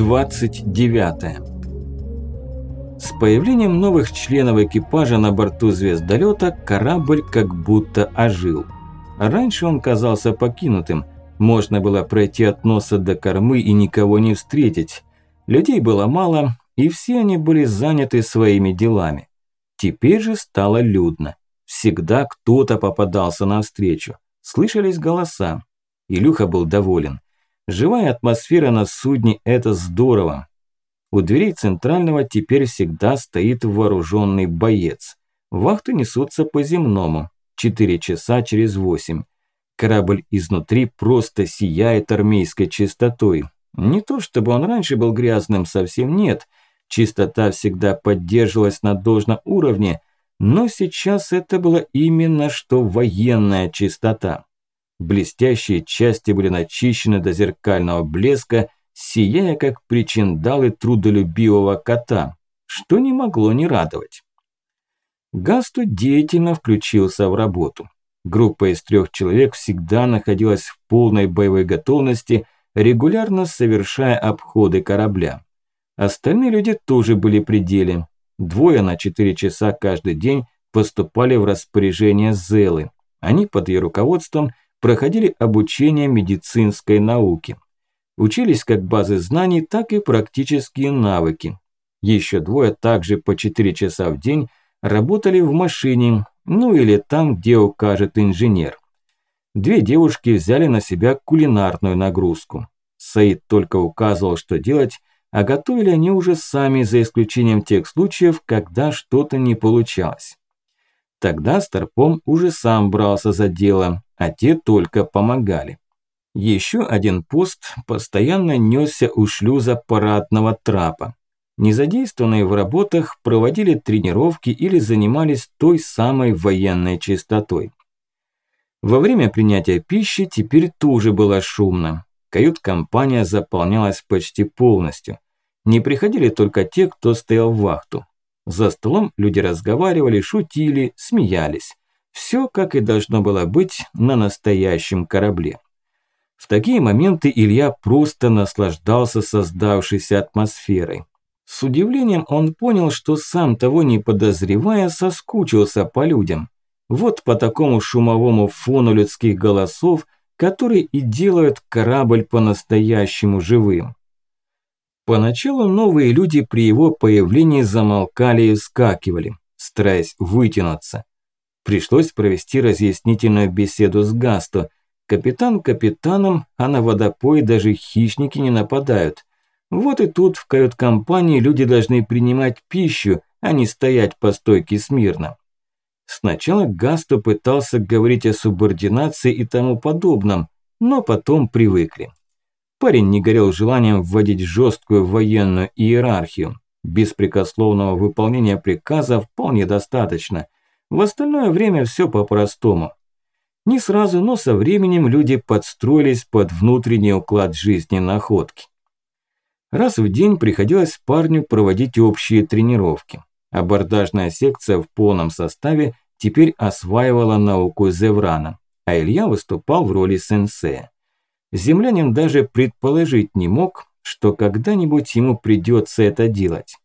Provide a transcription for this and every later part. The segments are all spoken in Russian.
Глава 29 С появлением новых членов экипажа на борту звездолета корабль как будто ожил. Раньше он казался покинутым, можно было пройти от носа до кормы и никого не встретить. Людей было мало, и все они были заняты своими делами. Теперь же стало людно. Всегда кто-то попадался навстречу. Слышались голоса. Илюха был доволен. Живая атмосфера на судне – это здорово. У дверей центрального теперь всегда стоит вооруженный боец. Вахты несутся по земному. Четыре часа через восемь. Корабль изнутри просто сияет армейской чистотой. Не то чтобы он раньше был грязным, совсем нет. Чистота всегда поддерживалась на должном уровне, но сейчас это была именно что военная чистота. Блестящие части были начищены до зеркального блеска, сияя как причиндалы трудолюбивого кота, что не могло не радовать. Гасту деятельно включился в работу. Группа из трех человек всегда находилась в полной боевой готовности, регулярно совершая обходы корабля. Остальные люди тоже были при деле. Двое на четыре часа каждый день поступали в распоряжение Зелы. Они под ее руководством проходили обучение медицинской науке. Учились как базы знаний, так и практические навыки. Еще двое также по 4 часа в день работали в машине, ну или там, где укажет инженер. Две девушки взяли на себя кулинарную нагрузку. Саид только указывал, что делать, а готовили они уже сами, за исключением тех случаев, когда что-то не получалось. Тогда Старпом уже сам брался за дело, а те только помогали. Еще один пост постоянно несся у шлюза парадного трапа. Незадействованные в работах проводили тренировки или занимались той самой военной чистотой. Во время принятия пищи теперь тоже было шумно. Кают-компания заполнялась почти полностью. Не приходили только те, кто стоял в вахту. За столом люди разговаривали, шутили, смеялись. Все, как и должно было быть на настоящем корабле. В такие моменты Илья просто наслаждался создавшейся атмосферой. С удивлением он понял, что сам того не подозревая, соскучился по людям. Вот по такому шумовому фону людских голосов, которые и делают корабль по-настоящему живым. Поначалу новые люди при его появлении замолкали и вскакивали, стараясь вытянуться. Пришлось провести разъяснительную беседу с Гасто. Капитан капитаном, а на водопой даже хищники не нападают. Вот и тут в кают-компании люди должны принимать пищу, а не стоять по стойке смирно. Сначала Гасто пытался говорить о субординации и тому подобном, но потом привыкли. Парень не горел желанием вводить жесткую военную иерархию. Беспрекословного выполнения приказа вполне достаточно. В остальное время все по-простому. Не сразу, но со временем люди подстроились под внутренний уклад жизни находки. Раз в день приходилось парню проводить общие тренировки. Абордажная секция в полном составе теперь осваивала науку Зеврана, а Илья выступал в роли сенсея землянин даже предположить не мог, что когда-нибудь ему придется это делать.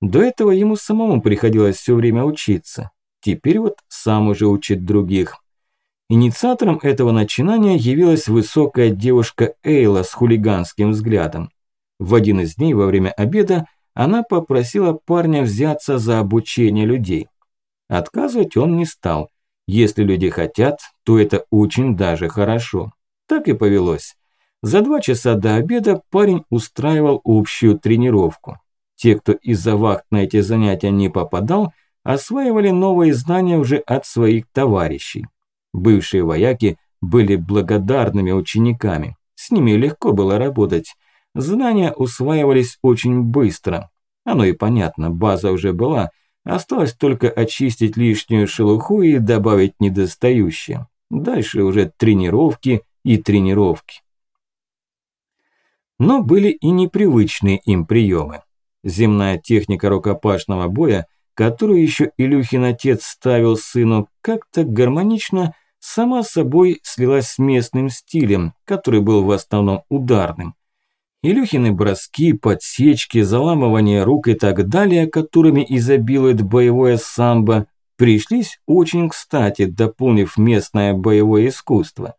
До этого ему самому приходилось все время учиться. Теперь вот сам уже учит других. Инициатором этого начинания явилась высокая девушка Эйла с хулиганским взглядом. В один из дней во время обеда она попросила парня взяться за обучение людей. Отказывать он не стал. Если люди хотят, то это очень даже хорошо. Так и повелось. За два часа до обеда парень устраивал общую тренировку. Те, кто из-за вахт на эти занятия не попадал, осваивали новые знания уже от своих товарищей. Бывшие вояки были благодарными учениками. С ними легко было работать. Знания усваивались очень быстро. Оно и понятно, база уже была. Осталось только очистить лишнюю шелуху и добавить недостающее. Дальше уже тренировки, и тренировки. Но были и непривычные им приемы. Земная техника рукопашного боя, которую еще Илюхин отец ставил сыну, как-то гармонично сама собой слилась с местным стилем, который был в основном ударным. Илюхины броски, подсечки, заламывание рук и так далее, которыми изобилует боевое самбо, пришлись очень кстати, дополнив местное боевое искусство.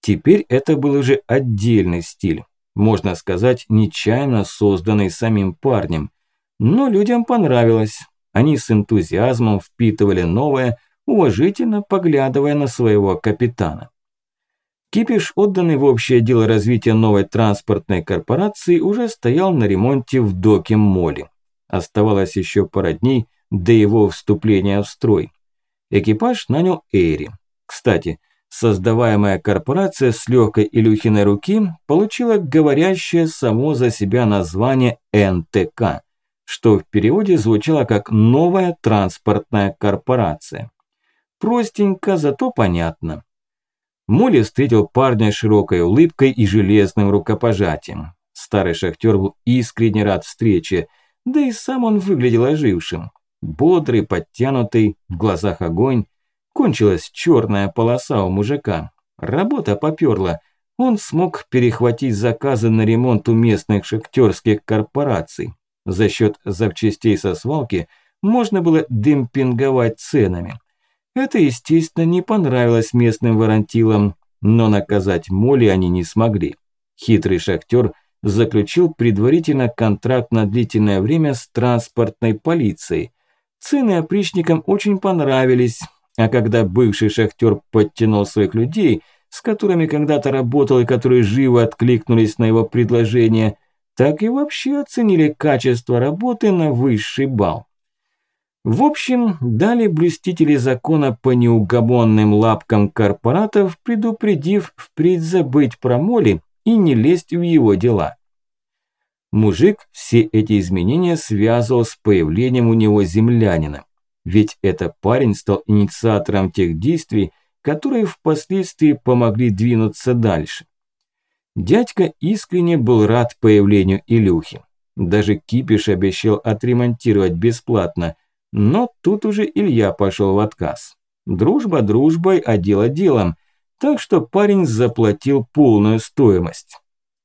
Теперь это был уже отдельный стиль, можно сказать, нечаянно созданный самим парнем. Но людям понравилось. Они с энтузиазмом впитывали новое, уважительно поглядывая на своего капитана. Кипиш, отданный в общее дело развития новой транспортной корпорации, уже стоял на ремонте в доке Моли. Оставалось еще пара дней до его вступления в строй. Экипаж нанял Эйри. Кстати, создаваемая корпорация с легкой Илюхиной руки получила говорящее само за себя название НТК, что в переводе звучало как «Новая транспортная корпорация». Простенько, зато понятно. Молли встретил парня широкой улыбкой и железным рукопожатием. Старый шахтер был искренне рад встрече, да и сам он выглядел ожившим. Бодрый, подтянутый, в глазах огонь. Кончилась черная полоса у мужика. Работа поперла. Он смог перехватить заказы на ремонт у местных шахтерских корпораций. За счет запчастей со свалки можно было демпинговать ценами. Это, естественно, не понравилось местным варантилам, но наказать Молли они не смогли. Хитрый шахтер заключил предварительно контракт на длительное время с транспортной полицией. Цены опричникам очень понравились, а когда бывший шахтер подтянул своих людей, с которыми когда-то работал и которые живо откликнулись на его предложение, так и вообще оценили качество работы на высший балл. В общем, дали блюстители закона по неугомонным лапкам корпоратов, предупредив впредь забыть про моли и не лезть в его дела. Мужик все эти изменения связывал с появлением у него землянина. Ведь этот парень стал инициатором тех действий, которые впоследствии помогли двинуться дальше. Дядька искренне был рад появлению Илюхи. Даже кипиш обещал отремонтировать бесплатно, но тут уже Илья пошел в отказ. Дружба дружбой, а дело делом. Так что парень заплатил полную стоимость.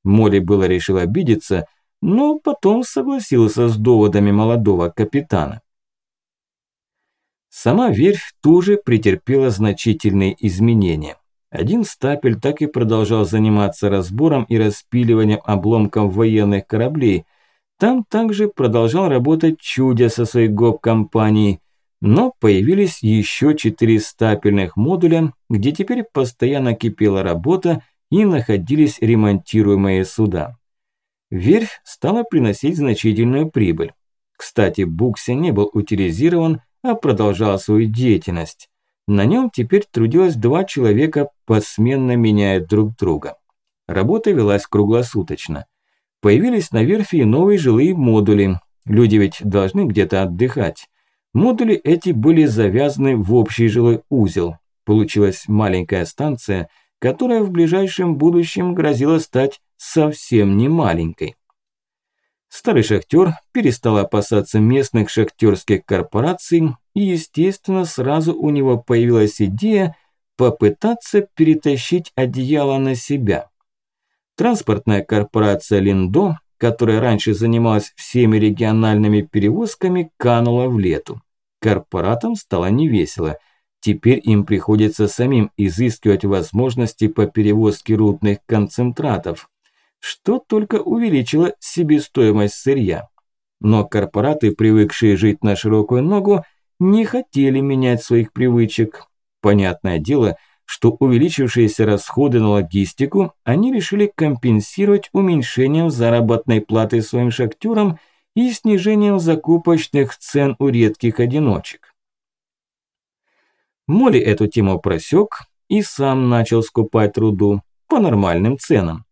Молли было решил обидеться, но потом согласился с доводами молодого капитана. Сама верфь тоже претерпела значительные изменения. Один стапель так и продолжал заниматься разбором и распиливанием обломков военных кораблей – там также продолжал работать Чудя со своей гоп-компанией, но появились еще четыре стапельных модуля, где теперь постоянно кипела работа и находились ремонтируемые суда. Верфь стала приносить значительную прибыль. Кстати, Букси не был утилизирован, а продолжал свою деятельность. На нем теперь трудилось два человека, посменно меняя друг друга. Работа велась круглосуточно – Появились на верфи новые жилые модули. Люди ведь должны где-то отдыхать. Модули эти были завязаны в общий жилой узел. Получилась маленькая станция, которая в ближайшем будущем грозила стать совсем не маленькой. Старый шахтер перестал опасаться местных шахтерских корпораций и, естественно, сразу у него появилась идея попытаться перетащить одеяло на себя. Транспортная корпорация Линдо, которая раньше занималась всеми региональными перевозками, канула в лету. Корпоратам стало невесело. Теперь им приходится самим изыскивать возможности по перевозке рудных концентратов, что только увеличило себестоимость сырья. Но корпораты, привыкшие жить на широкую ногу, не хотели менять своих привычек. Понятное дело – что увеличившиеся расходы на логистику они решили компенсировать уменьшением заработной платы своим шахтерам и снижением закупочных цен у редких одиночек. Моли эту тему просек и сам начал скупать руду по нормальным ценам.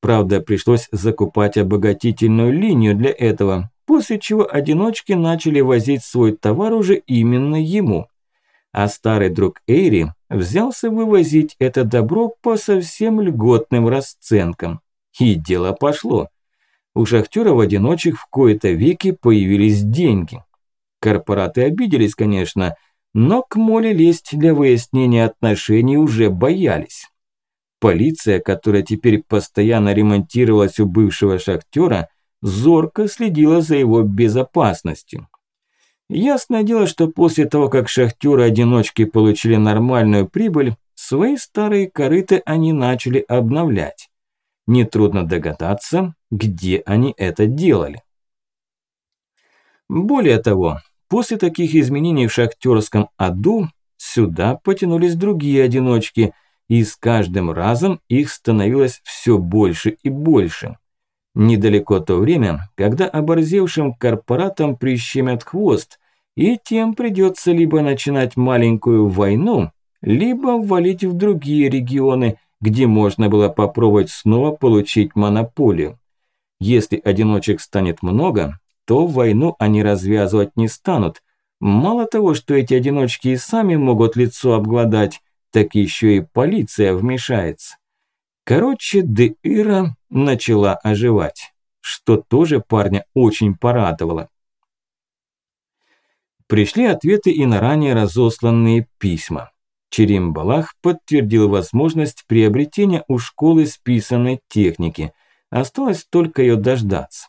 Правда, пришлось закупать обогатительную линию для этого, после чего одиночки начали возить свой товар уже именно ему. А старый друг Эйри взялся вывозить это добро по совсем льготным расценкам. И дело пошло. У шахтеров-одиночек в кои-то веки появились деньги. Корпораты обиделись, конечно, но к моле лезть для выяснения отношений уже боялись. Полиция, которая теперь постоянно ремонтировалась у бывшего шахтера, зорко следила за его безопасностью. Ясное дело, что после того, как шахтеры-одиночки получили нормальную прибыль, свои старые корыты они начали обновлять. Нетрудно догадаться, где они это делали. Более того, после таких изменений в шахтерском аду сюда потянулись другие одиночки, и с каждым разом их становилось все больше и больше. Недалеко то время, когда оборзевшим корпоратам прищемят хвост, и тем придется либо начинать маленькую войну, либо валить в другие регионы, где можно было попробовать снова получить монополию. Если одиночек станет много, то войну они развязывать не станут. Мало того, что эти одиночки и сами могут лицо обгладать, так еще и полиция вмешается. Короче, Деира начала оживать, что тоже парня очень порадовало. Пришли ответы и на ранее разосланные письма. Черим Балах подтвердил возможность приобретения у школы списанной техники. Осталось только ее дождаться.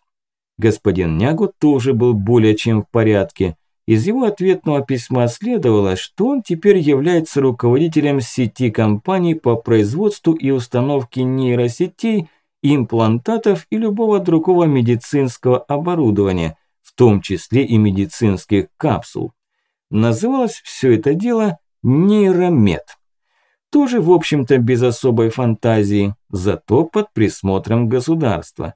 Господин Нягу тоже был более чем в порядке. Из его ответного письма следовало, что он теперь является руководителем сети компаний по производству и установке нейросетей, имплантатов и любого другого медицинского оборудования, в том числе и медицинских капсул. Называлось все это дело нейромед. Тоже, в общем-то, без особой фантазии, зато под присмотром государства.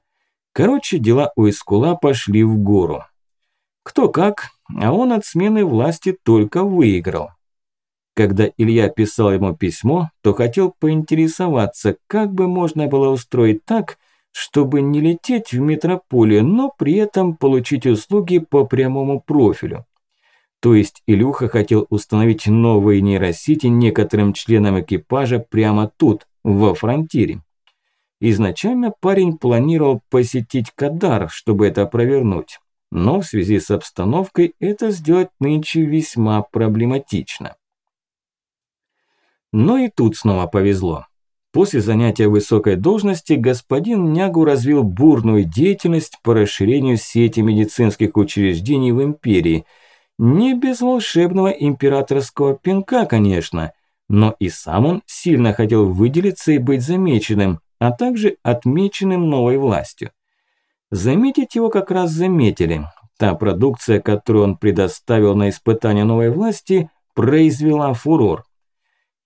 Короче, дела у Искула пошли в гору. Кто как, а он от смены власти только выиграл. Когда Илья писал ему письмо, то хотел поинтересоваться, как бы можно было устроить так, чтобы не лететь в метрополию, но при этом получить услуги по прямому профилю. То есть Илюха хотел установить новые нейросети некоторым членам экипажа прямо тут, во фронтире. Изначально парень планировал посетить Кадар, чтобы это провернуть но в связи с обстановкой это сделать нынче весьма проблематично. Но и тут снова повезло. После занятия высокой должности господин Нягу развил бурную деятельность по расширению сети медицинских учреждений в империи. Не без волшебного императорского пинка, конечно, но и сам он сильно хотел выделиться и быть замеченным, а также отмеченным новой властью. Заметить его как раз заметили. Та продукция, которую он предоставил на испытание новой власти, произвела фурор.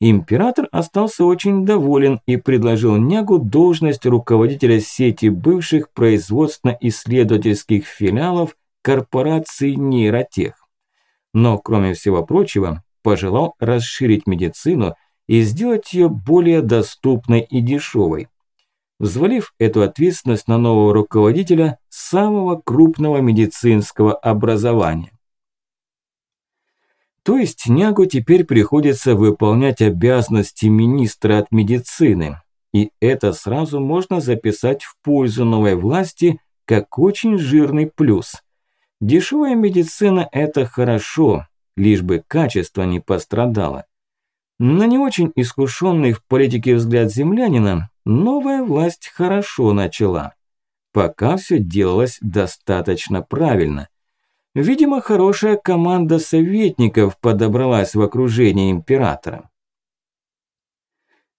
Император остался очень доволен и предложил Нягу должность руководителя сети бывших производственно-исследовательских филиалов корпорации нейротех. Но, кроме всего прочего, пожелал расширить медицину и сделать ее более доступной и дешевой взвалив эту ответственность на нового руководителя самого крупного медицинского образования. То есть Нягу теперь приходится выполнять обязанности министра от медицины, и это сразу можно записать в пользу новой власти как очень жирный плюс. Дешевая медицина – это хорошо, лишь бы качество не пострадало. На не очень искушенный в политике взгляд землянина новая власть хорошо начала. Пока все делалось достаточно правильно. Видимо, хорошая команда советников подобралась в окружении императора.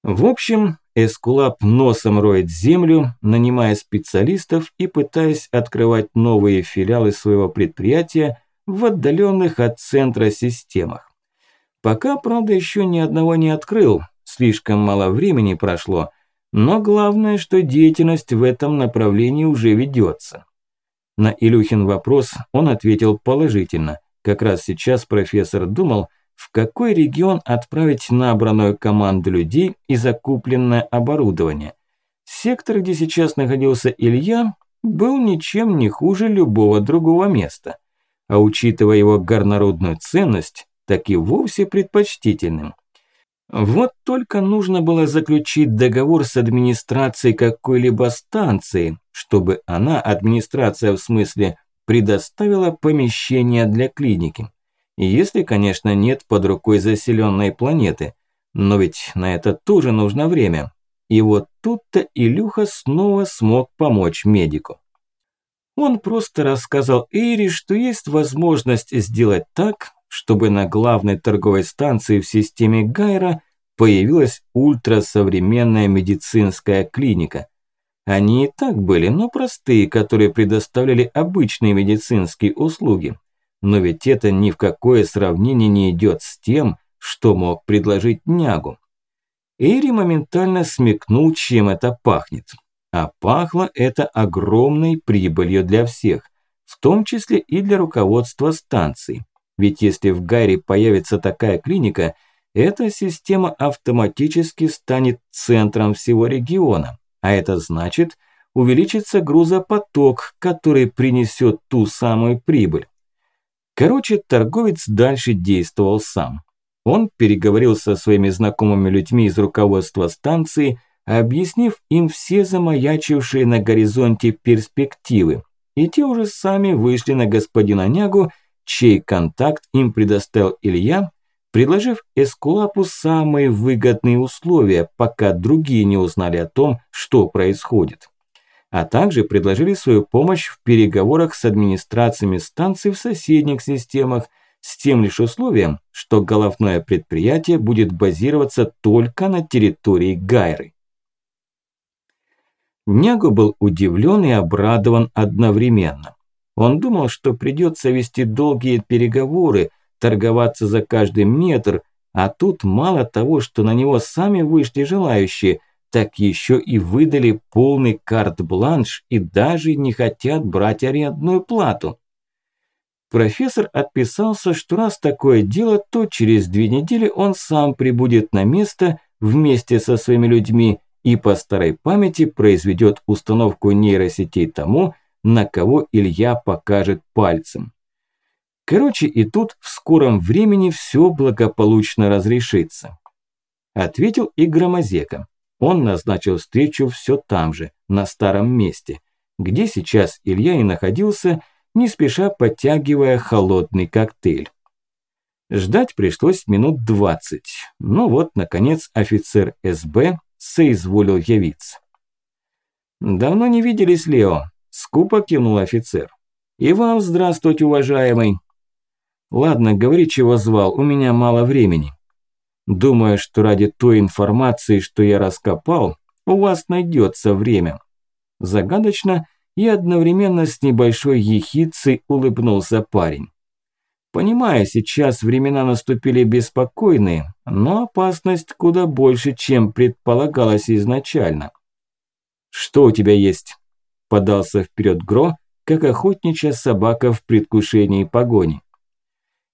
В общем, Эскулап носом роет землю, нанимая специалистов и пытаясь открывать новые филиалы своего предприятия в отдаленных от центра системах. Пока, правда, еще ни одного не открыл, слишком мало времени прошло, но главное, что деятельность в этом направлении уже ведется. На Илюхин вопрос он ответил положительно. Как раз сейчас профессор думал, в какой регион отправить набранную команду людей и закупленное оборудование. Сектор, где сейчас находился Илья, был ничем не хуже любого другого места. А учитывая его горнородную ценность, так и вовсе предпочтительным. Вот только нужно было заключить договор с администрацией какой-либо станции, чтобы она, администрация в смысле, предоставила помещение для клиники. Если, конечно, нет под рукой заселенной планеты. Но ведь на это тоже нужно время. И вот тут-то Илюха снова смог помочь медику. Он просто рассказал Эйри, что есть возможность сделать так, чтобы на главной торговой станции в системе Гайра появилась ультрасовременная медицинская клиника. Они и так были, но простые, которые предоставляли обычные медицинские услуги. Но ведь это ни в какое сравнение не идет с тем, что мог предложить Нягу. Эйри моментально смекнул, чем это пахнет. А пахло это огромной прибылью для всех, в том числе и для руководства станции. Ведь если в Гайре появится такая клиника, эта система автоматически станет центром всего региона. А это значит, увеличится грузопоток, который принесет ту самую прибыль. Короче, торговец дальше действовал сам. Он переговорил со своими знакомыми людьми из руководства станции, объяснив им все замаячившие на горизонте перспективы. И те уже сами вышли на господина Нягу, чей контакт им предоставил Илья, предложив Эскулапу самые выгодные условия, пока другие не узнали о том, что происходит. А также предложили свою помощь в переговорах с администрациями станций в соседних системах, с тем лишь условием, что головное предприятие будет базироваться только на территории Гайры. Нягу был удивлен и обрадован одновременно. Он думал, что придется вести долгие переговоры, торговаться за каждый метр, а тут мало того, что на него сами вышли желающие, так еще и выдали полный карт-бланш и даже не хотят брать арендную плату. Профессор отписался, что раз такое дело, то через две недели он сам прибудет на место вместе со своими людьми и по старой памяти произведет установку нейросетей тому, на кого Илья покажет пальцем. Короче, и тут в скором времени все благополучно разрешится. Ответил и Громозека. Он назначил встречу все там же, на старом месте, где сейчас Илья и находился, не спеша подтягивая холодный коктейль. Ждать пришлось минут двадцать. Ну вот, наконец, офицер СБ соизволил явиться. «Давно не виделись, Лео», – скупо кивнул офицер. «И вам здравствуйте, уважаемый». «Ладно, говори, чего звал, у меня мало времени». «Думаю, что ради той информации, что я раскопал, у вас найдется время». Загадочно и одновременно с небольшой ехицей улыбнулся парень. Понимаю, сейчас времена наступили беспокойные, но опасность куда больше, чем предполагалось изначально. «Что у тебя есть?» – подался вперед Гро, как охотничья собака в предвкушении погони.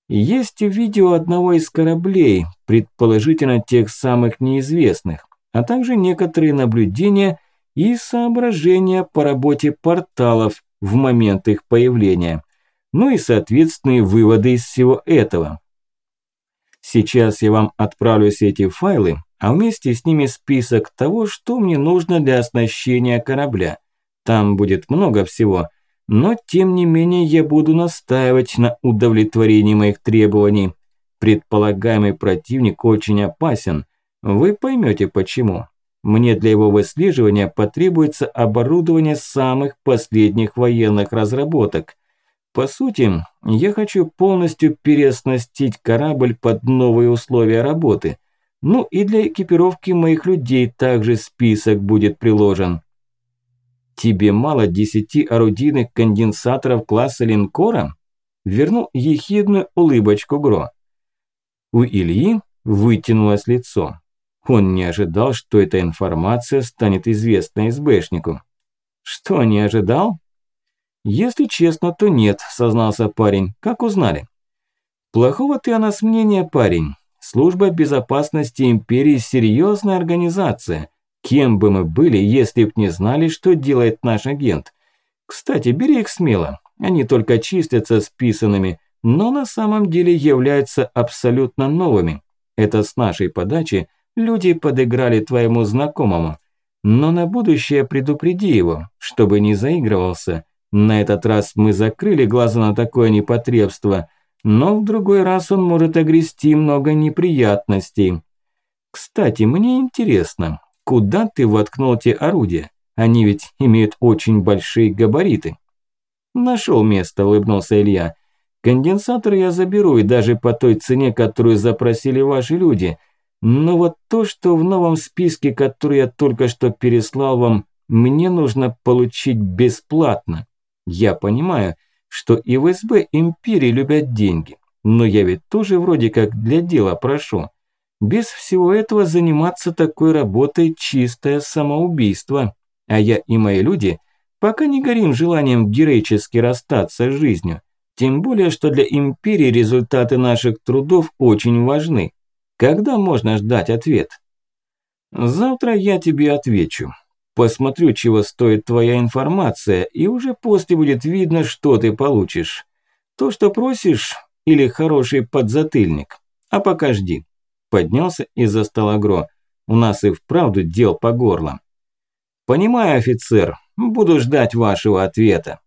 Есть видео одного из кораблей, предположительно тех самых неизвестных, а также некоторые наблюдения и соображения по работе порталов в момент их появления ну и соответственные выводы из всего этого. Сейчас я вам отправлю все эти файлы, а вместе с ними список того, что мне нужно для оснащения корабля. Там будет много всего, но тем не менее я буду настаивать на удовлетворении моих требований. Предполагаемый противник очень опасен. Вы поймете почему. Мне для его выслеживания потребуется оборудование самых последних военных разработок. По сути, я хочу полностью переоснастить корабль под новые условия работы. Ну и для экипировки моих людей также список будет приложен. Тебе мало десяти орудийных конденсаторов класса линкора? Вернул ехидную улыбочку Гро. У Ильи вытянулось лицо. Он не ожидал, что эта информация станет известна СБшнику. Что, не ожидал? «Если честно, то нет», – сознался парень. «Как узнали?» «Плохого ты о нас мнения, парень. Служба безопасности империи – серьезная организация. Кем бы мы были, если б не знали, что делает наш агент? Кстати, бери их смело. Они только числятся списанными, но на самом деле являются абсолютно новыми. Это с нашей подачи люди подыграли твоему знакомому. Но на будущее предупреди его, чтобы не заигрывался. На этот раз мы закрыли глаза на такое непотребство, но в другой раз он может огрести много неприятностей. Кстати, мне интересно, куда ты воткнул те орудия? Они ведь имеют очень большие габариты. Нашел место, улыбнулся Илья. Конденсатор я заберу и даже по той цене, которую запросили ваши люди. Но вот то, что в новом списке, который я только что переслал вам, мне нужно получить бесплатно. Я понимаю, что и в СБ империи любят деньги, но я ведь тоже вроде как для дела прошу. Без всего этого заниматься такой работой чистое самоубийство. А я и мои люди пока не горим желанием героически расстаться с жизнью. Тем более, что для империи результаты наших трудов очень важны. Когда можно ждать ответ? Завтра я тебе отвечу. Посмотрю, чего стоит твоя информация, и уже после будет видно, что ты получишь. То, что просишь, или хороший подзатыльник. А пока жди. Поднялся из-за стола Гро. У нас и вправду дел по горло. «Понимаю, офицер. Буду ждать вашего ответа».